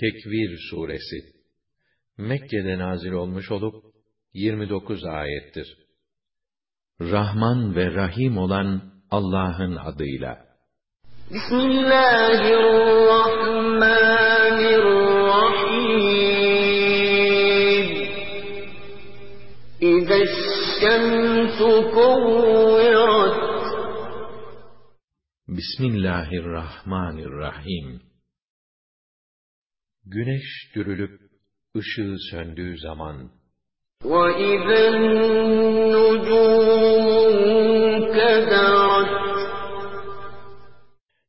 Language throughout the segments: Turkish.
Tekvir suresi Mekke'de nazil olmuş olup 29 ayettir. Rahman ve Rahim olan Allah'ın adıyla. Bismillahirrahmanirrahim. İza şemsu kuvvirat. Bismillahirrahmanirrahim. Güneş dürülüp ışığı söndüğü zaman وَإِذَا النُّجُومُ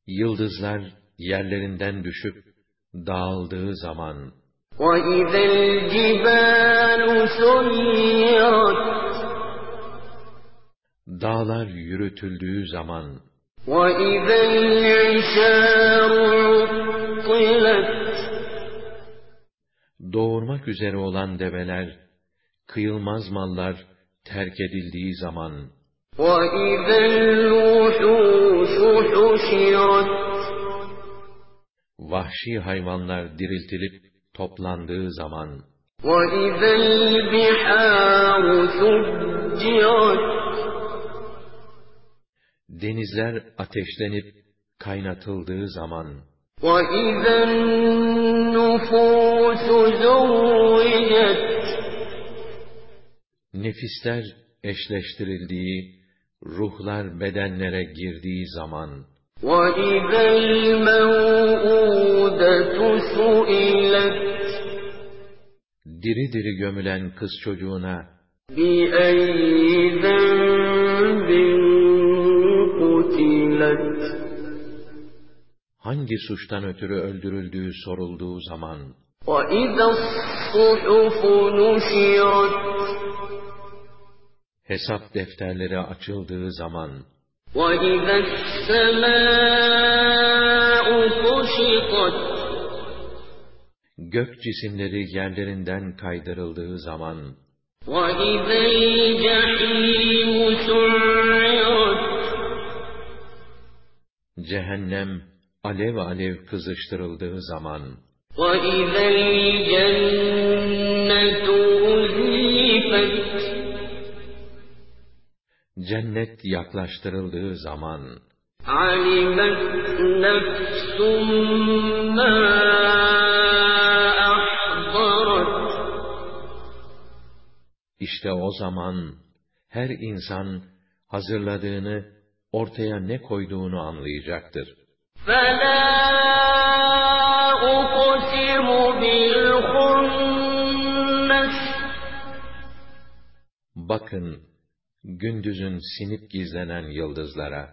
Yıldızlar yerlerinden düşüp dağıldığı zaman وَإِذَا الْجِبَالُ Dağlar yürütüldüğü zaman وَإِذَا الْعِشَارُ عُطِّلَتْ doğurmak üzere olan develer, kıyılmaz mallar terk edildiği zaman, Vahşi hayvanlar diriltilip toplandığı zaman, Denizler ateşlenip kaynatıldığı zaman, وَإِذَا النُّفُوسُ زُوِّجَتْ Nefisler eşleştirildiği, ruhlar bedenlere girdiği zaman, وَإِذَا الْمَوْءُودَةُ سُئِلَتْ Diri diri gömülen kız çocuğuna, بِأَيِّ ذَنْبٍ قُتِلَتْ hangi suçtan ötürü öldürüldüğü sorulduğu zaman, Hesap defterleri açıldığı zaman, Gök cisimleri yerlerinden kaydırıldığı zaman, Cehennem alev alev kızıştırıldığı zaman Cennet yaklaştırıldığı zaman İşte o zaman her insan hazırladığını ortaya ne koyduğunu anlayacaktır. Bakın, gündüzün sinip gizlenen yıldızlara.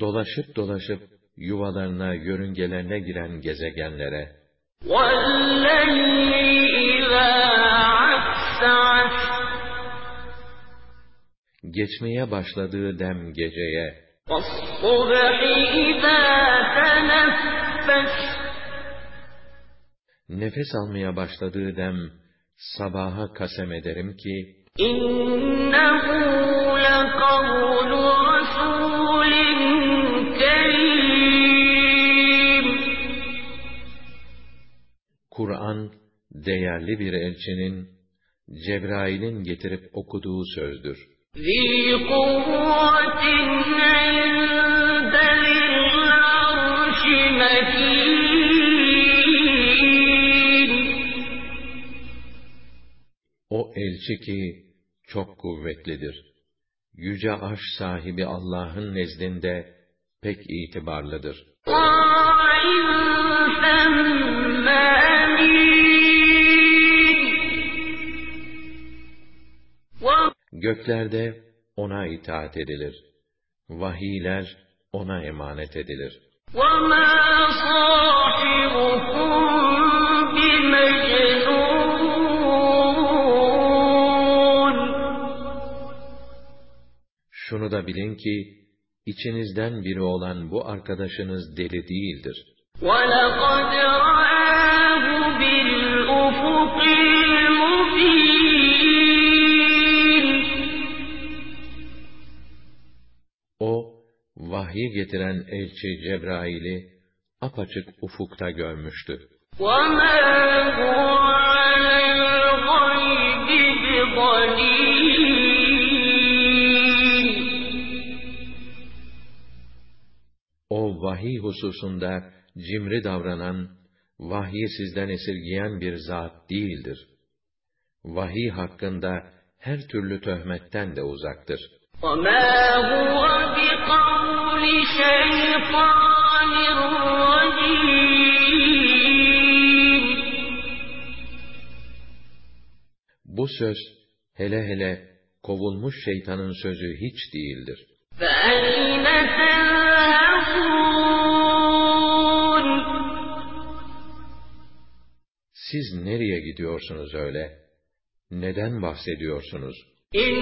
Dolaşıp dolaşıp yuvalarına, yörüngelerine giren gezegenlere. Geçmeye başladığı dem geceye, nefes almaya başladığı dem sabaha kasem ederim ki, Kur'an, değerli bir elçinin, Cebrail'in getirip okuduğu sözdür. O elçi ki çok kuvvetlidir. Yüce arş sahibi Allah'ın nezdinde pek itibarlıdır. Göklerde ona itaat edilir. Vahiyler ona emanet edilir. Şunu da bilin ki, içinizden biri olan bu arkadaşınız deli değildir. وَلَقَدْ vahyi getiren elçi Cebrail'i apaçık ufukta görmüştü. وَمَا هُوَ عَلَى الْغَيْبِ بِضَنِينٍ O vahiy hususunda cimri davranan, vahyi sizden esirgiyen bir zat değildir. Vahiy hakkında her türlü töhmetten de uzaktır. وَمَا هُوَ söz, hele hele kovulmuş şeytanın sözü hiç değildir. Siz nereye gidiyorsunuz öyle? Neden bahsediyorsunuz? İn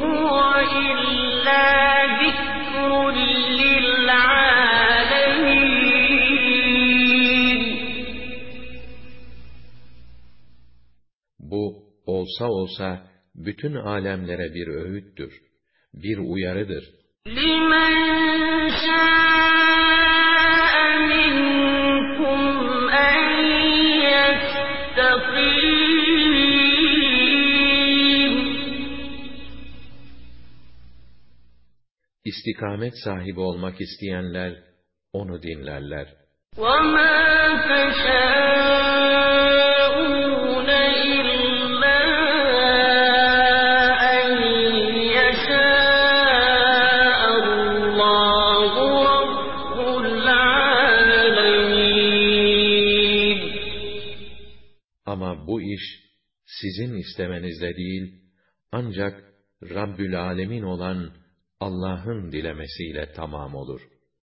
huve illa zikrun lil'alem olsa olsa, bütün alemlere bir öğüttür, bir uyarıdır. لِمَن شَاءَ مِنكُمْ أَن يَسْتَقِيمَ İstikamet sahibi olmak isteyenler, onu dinlerler. وَمَا تَشَاءُونَ Ama bu iş, sizin istemenizle değil, ancak Rabbül Alemin olan Allah'ın dilemesiyle tamam olur.